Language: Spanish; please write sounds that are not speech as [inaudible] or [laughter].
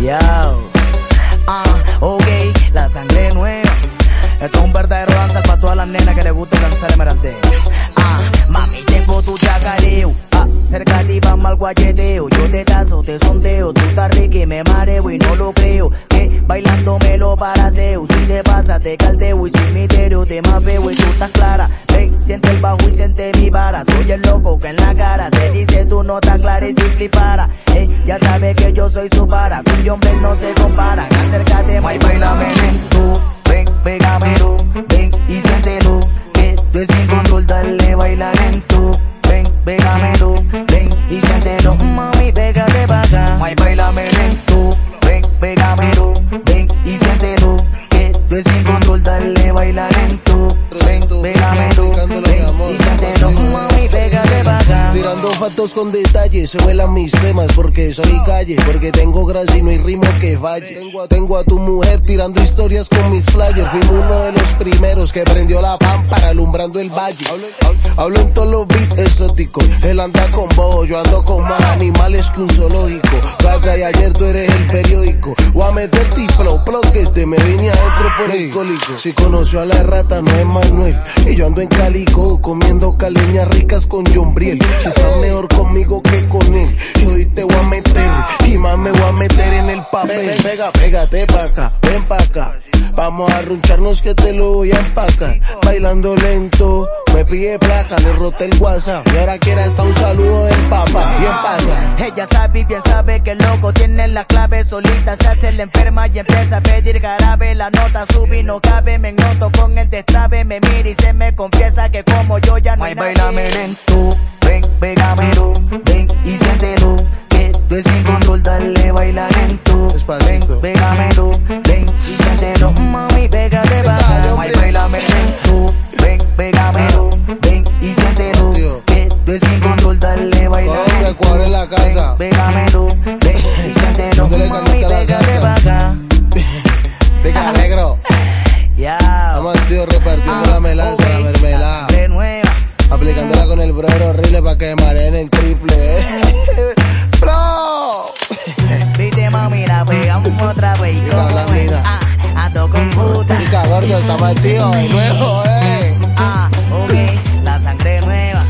Yo, ah, ok, la sangre nueva. Esto es un verdadero danza para todas las nenas que les gusta danzar emeraldeo. Ah, mami, tengo tu chacareo. Ti vamos al guayeteo. Yo te tazo, te sondeo. Tú estás rica y me mareo y no lo creo. Que bailando me lo paraseo. Si te pasa, te caldeo y misterio te mafeo y tú estás clara. Ven, siente el bajo y siente mi vara. Soy el loco que en la cara te dice tu nota clara y simple para. Eh, ya sabes que yo soy su para. Con yo hombre no se comparan. Acércate, más y bailame lento. Ven, pégamelo, ven y siéntelo. Que tú sin control, dale, baila lento. Ven, pégamelo, ven y siéntelo. Mami, pégate pa' acá. Más y bailame lento. Ven, pégamelo, ven y siéntelo. Que tú es sin control, dale, baila lento. Ven, pégamelo, ven Fatos con detalles, se vuelan mis temas porque soy calle, porque tengo gracia y no hay ritmo que falle. Tengo a, tengo a tu mujer tirando historias con mis flyers, fuimos uno de los primeros que prendió la pámpara alumbrando el valle. Hablo en todos los beats exóticos, él anda con vos, yo ando con más animales que un zoológico. Gaga y ayer tú eres el periódico, voy a meter tipo plot que te me vine adentro por el cólico. Si conoció a la rata no es Manuel, y yo ando en calico comiendo caleñas ricas con John Briel. Mejor conmigo que con él. Y hoy te voy a meter. Y más me voy a meter en el papel. Pega, pégate pa' acá, ven pa' acá. Vamos a runcharnos que te lo voy a empacar. Bailando lento, me pide placa, le roté el WhatsApp. Y ahora quiere hasta un saludo del papá. Bien pasa. Ella sabe y bien sabe que el loco tiene la clave solita, se hace la enferma y empieza a pedir jarabe, la nota sube y no cabe, me noto con el destrabe, me mira y se me confiesa que como yo ya no hay bailame lento, sin control, dale, baila lento. Despacito. Ven, pégamelo, ven y siéntelo. Mami, pégate pa' acá. Ay, bailame lento, ven, pégamelo, ven y siéntelo. Que tú es sin control, dale, baila Vamos a lento. cuadrar en casa. Ven, pégamelo, ven y siéntelo. Mami, pégate casa. pa' acá. [laughs] Venga, negro. [laughs] Ya. Vamos tío repartiendo melaza, la sabéis cómo. Ah, ando con puta. Chica está de nuevo, [laughs] eh. Ah, ok, la sangre nueva.